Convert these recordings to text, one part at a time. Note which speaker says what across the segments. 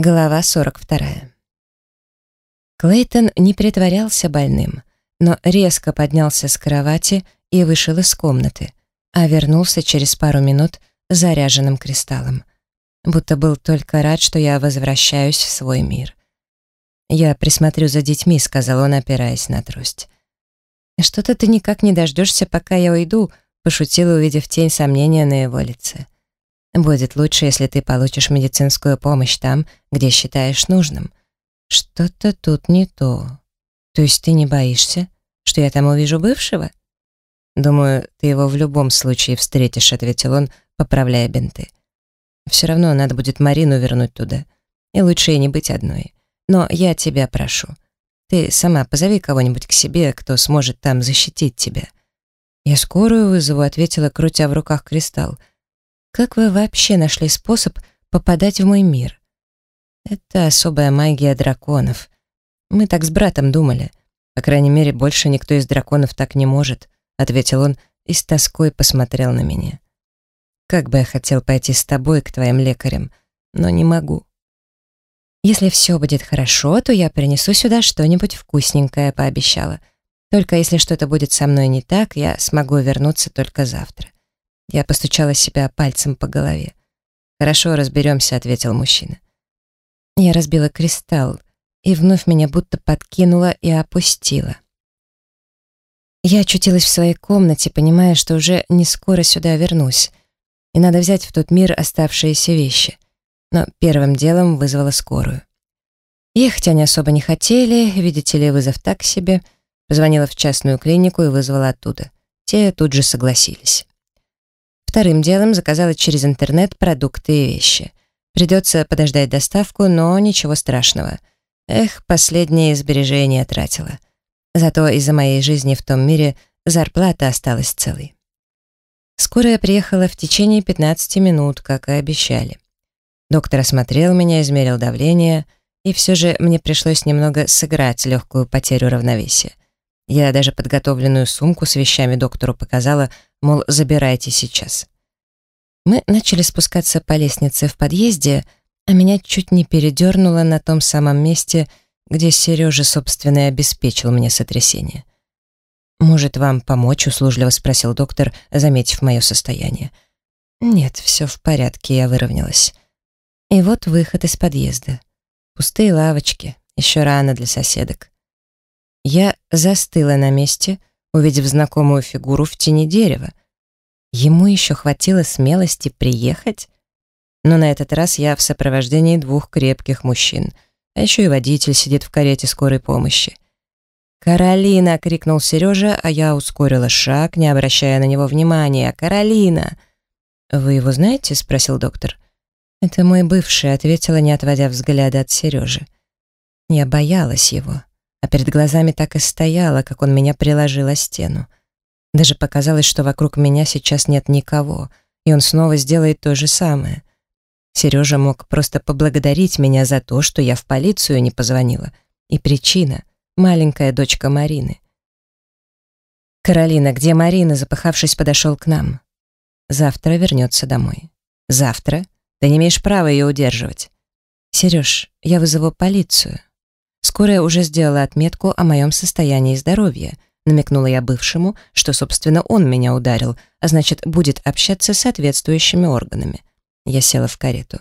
Speaker 1: Глава 42. Клейтон не притворялся больным, но резко поднялся с кровати и вышел из комнаты, а вернулся через пару минут заряженным кристаллом. Будто был только рад, что я возвращаюсь в свой мир. «Я присмотрю за детьми», — сказал он, опираясь на трость. «Что-то ты никак не дождешься, пока я уйду», — пошутила, увидев тень сомнения на его лице. Будет лучше, если ты получишь медицинскую помощь там, где считаешь нужным. Что-то тут не то. То есть ты не боишься, что я там увижу бывшего? Думаю, ты его в любом случае встретишь, ответил он, поправляя бинты. Все равно надо будет Марину вернуть туда. И лучше ей не быть одной. Но я тебя прошу. Ты сама позови кого-нибудь к себе, кто сможет там защитить тебя. Я скорую вызову, ответила, крутя в руках кристалл. Как вы вообще нашли способ попадать в мой мир? Это особая магия драконов. Мы так с братом думали. По крайней мере, больше никто из драконов так не может, ответил он и с тоской посмотрел на меня. Как бы я хотел пойти с тобой к твоим лекарям, но не могу. Если все будет хорошо, то я принесу сюда что-нибудь вкусненькое, пообещала. Только если что-то будет со мной не так, я смогу вернуться только завтра. Я постучала себя пальцем по голове. «Хорошо, разберемся», — ответил мужчина. Я разбила кристалл, и вновь меня будто подкинула и опустила. Я очутилась в своей комнате, понимая, что уже не скоро сюда вернусь, и надо взять в тот мир оставшиеся вещи. Но первым делом вызвала скорую. Ехать они особо не хотели, видите ли, вызов так себе. Позвонила в частную клинику и вызвала оттуда. Те тут же согласились. Вторым делом заказала через интернет продукты и вещи. Придется подождать доставку, но ничего страшного. Эх, последние сбережения тратила. Зато из-за моей жизни в том мире зарплата осталась целой. Скорая приехала в течение 15 минут, как и обещали. Доктор осмотрел меня, измерил давление, и все же мне пришлось немного сыграть легкую потерю равновесия. Я даже подготовленную сумку с вещами доктору показала, мол, забирайте сейчас. Мы начали спускаться по лестнице в подъезде, а меня чуть не передернуло на том самом месте, где Сережа, собственно, и обеспечил мне сотрясение. «Может, вам помочь?» — услужливо спросил доктор, заметив мое состояние. «Нет, все в порядке», — я выровнялась. И вот выход из подъезда. Пустые лавочки, еще рано для соседок. Я застыла на месте, увидев знакомую фигуру в тени дерева. Ему еще хватило смелости приехать? Но на этот раз я в сопровождении двух крепких мужчин, а еще и водитель сидит в карете скорой помощи. «Каролина!» — крикнул Сережа, а я ускорила шаг, не обращая на него внимания. «Каролина!» «Вы его знаете?» — спросил доктор. «Это мой бывший», — ответила, не отводя взгляда от Сережи. Я боялась его а перед глазами так и стояла, как он меня приложил о стену. Даже показалось, что вокруг меня сейчас нет никого, и он снова сделает то же самое. Сережа мог просто поблагодарить меня за то, что я в полицию не позвонила. И причина — маленькая дочка Марины. «Каролина, где Марина?» запыхавшись, подошел к нам. «Завтра вернется домой». «Завтра? Ты не имеешь права ее удерживать». «Сереж, я вызову полицию». Скорая уже сделала отметку о моем состоянии здоровья. Намекнула я бывшему, что, собственно, он меня ударил, а значит, будет общаться с соответствующими органами. Я села в карету.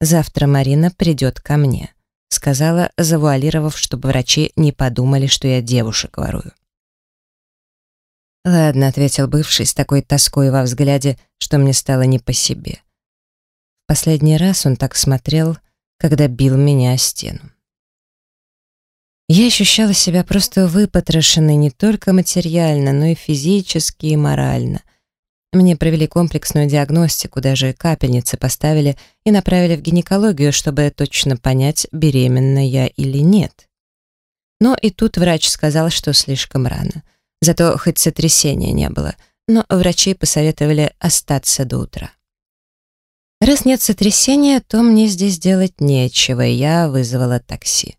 Speaker 1: «Завтра Марина придет ко мне», — сказала, завуалировав, чтобы врачи не подумали, что я девушек ворую. «Ладно», — ответил бывший с такой тоской во взгляде, что мне стало не по себе. Последний раз он так смотрел, когда бил меня о стену. Я ощущала себя просто выпотрошенной не только материально, но и физически и морально. Мне провели комплексную диагностику, даже капельницы поставили и направили в гинекологию, чтобы точно понять, беременна я или нет. Но и тут врач сказал, что слишком рано. Зато хоть сотрясения не было, но врачи посоветовали остаться до утра. Раз нет сотрясения, то мне здесь делать нечего, и я вызвала такси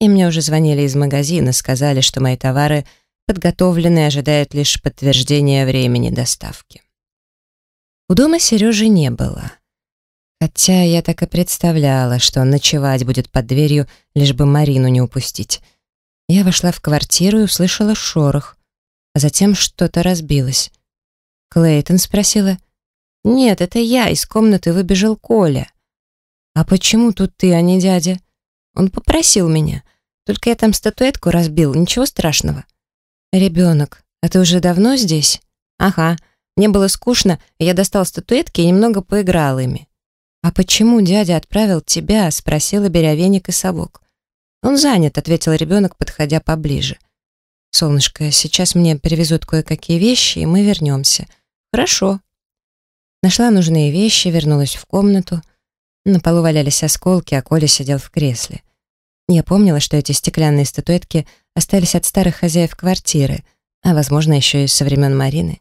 Speaker 1: и мне уже звонили из магазина, сказали, что мои товары подготовлены и ожидают лишь подтверждения времени доставки. У дома Сережи не было. Хотя я так и представляла, что он ночевать будет под дверью, лишь бы Марину не упустить. Я вошла в квартиру и услышала шорох, а затем что-то разбилось. Клейтон спросила. «Нет, это я, из комнаты выбежал Коля». «А почему тут ты, а не дядя?» «Он попросил меня. Только я там статуэтку разбил, ничего страшного». «Ребенок, а ты уже давно здесь?» «Ага. Мне было скучно, я достал статуэтки и немного поиграл ими». «А почему дядя отправил тебя?» — спросила, беря веник и совок. «Он занят», — ответил ребенок, подходя поближе. «Солнышко, сейчас мне привезут кое-какие вещи, и мы вернемся». «Хорошо». Нашла нужные вещи, вернулась в комнату. На полу валялись осколки, а Коля сидел в кресле. Я помнила, что эти стеклянные статуэтки остались от старых хозяев квартиры, а, возможно, еще и со времен Марины.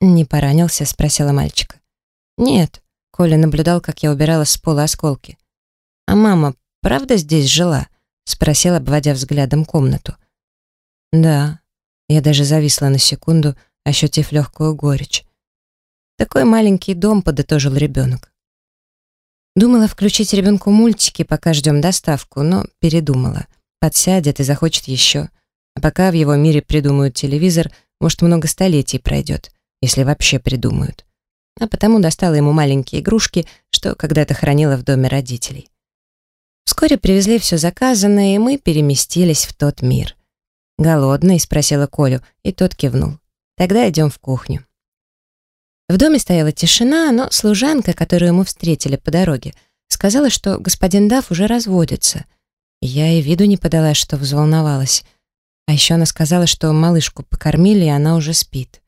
Speaker 1: «Не поранился?» — спросила мальчика. «Нет», Коля наблюдал, как я убирала с пола осколки. «А мама правда здесь жила?» — спросил, обводя взглядом комнату. «Да». Я даже зависла на секунду, ощутив легкую горечь. «Такой маленький дом», — подытожил ребенок. Думала включить ребенку мультики, пока ждем доставку, но передумала. Подсядет и захочет еще. А пока в его мире придумают телевизор, может, много столетий пройдет, если вообще придумают а потому достала ему маленькие игрушки, что когда-то хранила в доме родителей. Вскоре привезли все заказанное, и мы переместились в тот мир. «Голодный?» — спросила Колю, и тот кивнул. «Тогда идем в кухню». В доме стояла тишина, но служанка, которую мы встретили по дороге, сказала, что господин Даф уже разводится. Я и виду не подала, что взволновалась. А еще она сказала, что малышку покормили, и она уже спит.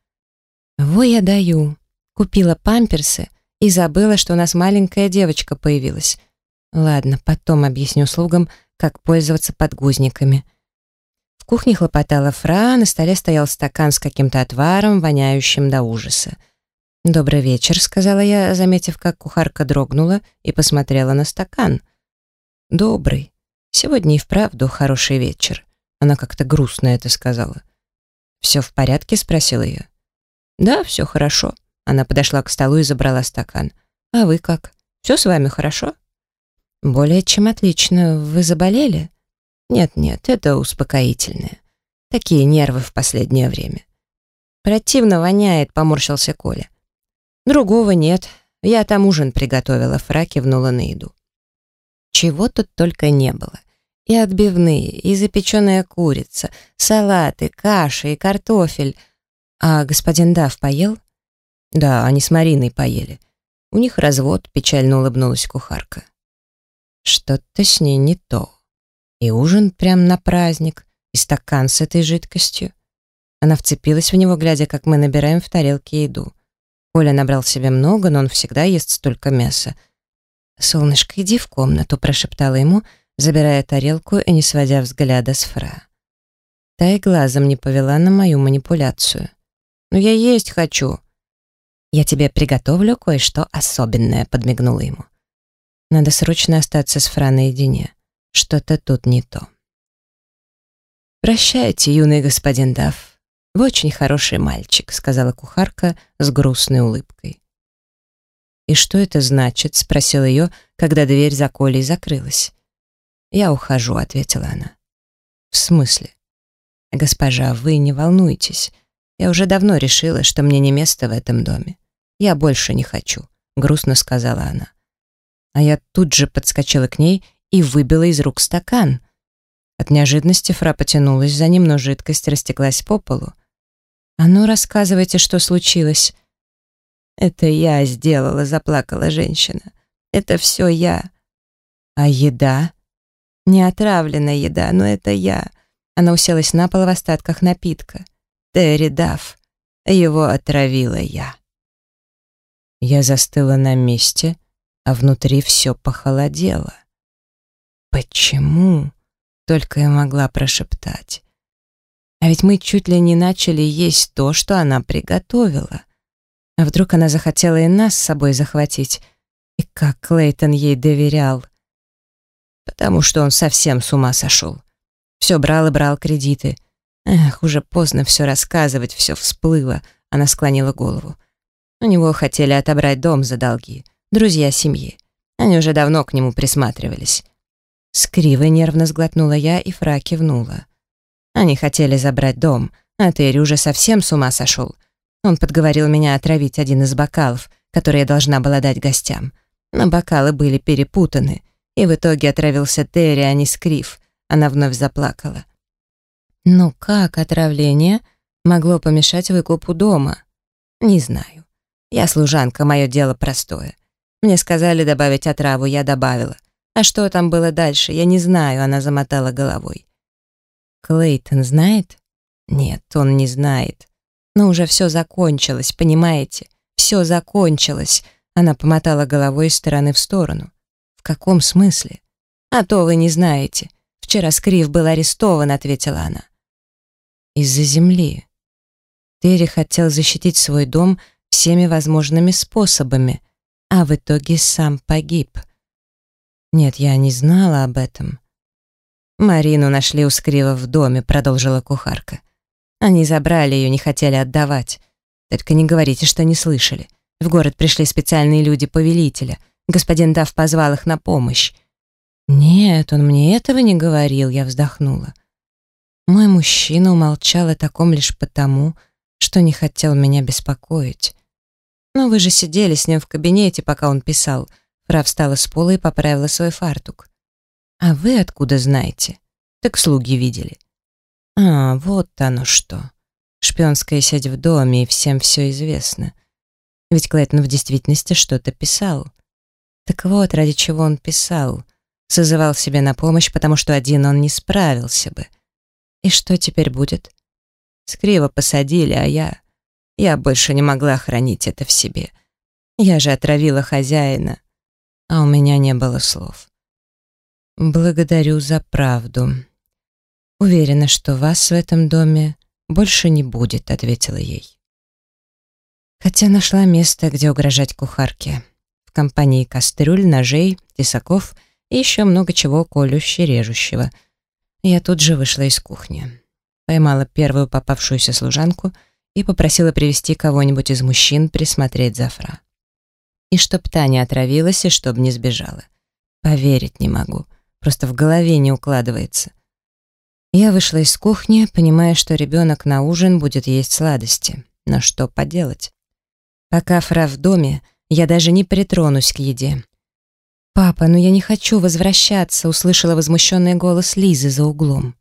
Speaker 1: «Во я даю!» Купила памперсы и забыла, что у нас маленькая девочка появилась. Ладно, потом объясню слугам, как пользоваться подгузниками. В кухне хлопотала фра, на столе стоял стакан с каким-то отваром, воняющим до ужаса. «Добрый вечер», — сказала я, заметив, как кухарка дрогнула и посмотрела на стакан. «Добрый. Сегодня и вправду хороший вечер». Она как-то грустно это сказала. «Все в порядке?» — спросила я. «Да, все хорошо». Она подошла к столу и забрала стакан. «А вы как? Все с вами хорошо?» «Более чем отлично. Вы заболели?» «Нет-нет, это успокоительное. Такие нервы в последнее время». «Противно воняет», — поморщился Коля. «Другого нет. Я там ужин приготовила», — Фра кивнула на еду. Чего тут только не было. И отбивные, и запеченная курица, салаты, каша и картофель. А господин Дав поел? Да, они с Мариной поели. У них развод, печально улыбнулась кухарка. Что-то с ней не то. И ужин прям на праздник, и стакан с этой жидкостью. Она вцепилась в него, глядя, как мы набираем в тарелке еду. Коля набрал себе много, но он всегда ест столько мяса. «Солнышко, иди в комнату», — прошептала ему, забирая тарелку и не сводя взгляда с Фра. Та и глазом не повела на мою манипуляцию. «Ну я есть хочу», «Я тебе приготовлю кое-что особенное», — подмигнула ему. «Надо срочно остаться с Фра наедине. Что-то тут не то». «Прощайте, юный господин Дафф. Вы очень хороший мальчик», — сказала кухарка с грустной улыбкой. «И что это значит?» — спросил ее, когда дверь за Колей закрылась. «Я ухожу», — ответила она. «В смысле?» «Госпожа, вы не волнуйтесь. Я уже давно решила, что мне не место в этом доме. «Я больше не хочу», — грустно сказала она. А я тут же подскочила к ней и выбила из рук стакан. От неожиданности Фра потянулась за ним, но жидкость растеклась по полу. «А ну, рассказывайте, что случилось». «Это я сделала», — заплакала женщина. «Это все я». «А еда?» «Не отравленная еда, но это я». Она уселась на пол в остатках напитка. «Терри Дафф. Его отравила я». Я застыла на месте, а внутри все похолодело. «Почему?» — только я могла прошептать. А ведь мы чуть ли не начали есть то, что она приготовила. А вдруг она захотела и нас с собой захватить? И как Клейтон ей доверял? Потому что он совсем с ума сошел. Все брал и брал кредиты. Эх, уже поздно все рассказывать, все всплыло. Она склонила голову. У него хотели отобрать дом за долги, друзья семьи. Они уже давно к нему присматривались. Скриво нервно сглотнула я, и Фра кивнула. Они хотели забрать дом, а Терри уже совсем с ума сошел. Он подговорил меня отравить один из бокалов, который я должна была дать гостям. Но бокалы были перепутаны, и в итоге отравился Терри, а не Скрив. Она вновь заплакала. «Ну как отравление могло помешать выкупу дома?» «Не знаю. Я служанка, мое дело простое. Мне сказали добавить отраву, я добавила. А что там было дальше, я не знаю, она замотала головой. Клейтон знает? Нет, он не знает. Но уже все закончилось, понимаете? Все закончилось. Она помотала головой из стороны в сторону. В каком смысле? А то вы не знаете. Вчера Скрив был арестован, ответила она. Из-за земли. Терри хотел защитить свой дом всеми возможными способами, а в итоге сам погиб. Нет, я не знала об этом. Марину нашли у Скрива в доме, продолжила кухарка. Они забрали ее, не хотели отдавать. Только не говорите, что не слышали. В город пришли специальные люди повелителя. Господин Дав позвал их на помощь. «Нет, он мне этого не говорил», — я вздохнула. Мой мужчина умолчал о таком лишь потому, что не хотел меня беспокоить. Но вы же сидели с ним в кабинете, пока он писал. Фра встала с пола и поправила свой фартук. А вы откуда знаете? Так слуги видели. А, вот оно что. Шпионская сеть в доме, и всем все известно. Ведь Клэттон в действительности что-то писал. Так вот, ради чего он писал. Созывал себе на помощь, потому что один он не справился бы. И что теперь будет? Скриво посадили, а я... Я больше не могла хранить это в себе. Я же отравила хозяина, а у меня не было слов. Благодарю за правду. Уверена, что вас в этом доме больше не будет, ответила ей. Хотя нашла место, где угрожать кухарке. В компании кастрюль, ножей, тесаков и еще много чего колюще-режущего. Я тут же вышла из кухни. Поймала первую попавшуюся служанку — и попросила привести кого-нибудь из мужчин присмотреть за Фра. И чтоб та не отравилась, и чтоб не сбежала. Поверить не могу, просто в голове не укладывается. Я вышла из кухни, понимая, что ребенок на ужин будет есть сладости. Но что поделать? Пока Фра в доме, я даже не притронусь к еде. «Папа, ну я не хочу возвращаться», — услышала возмущенный голос Лизы за углом.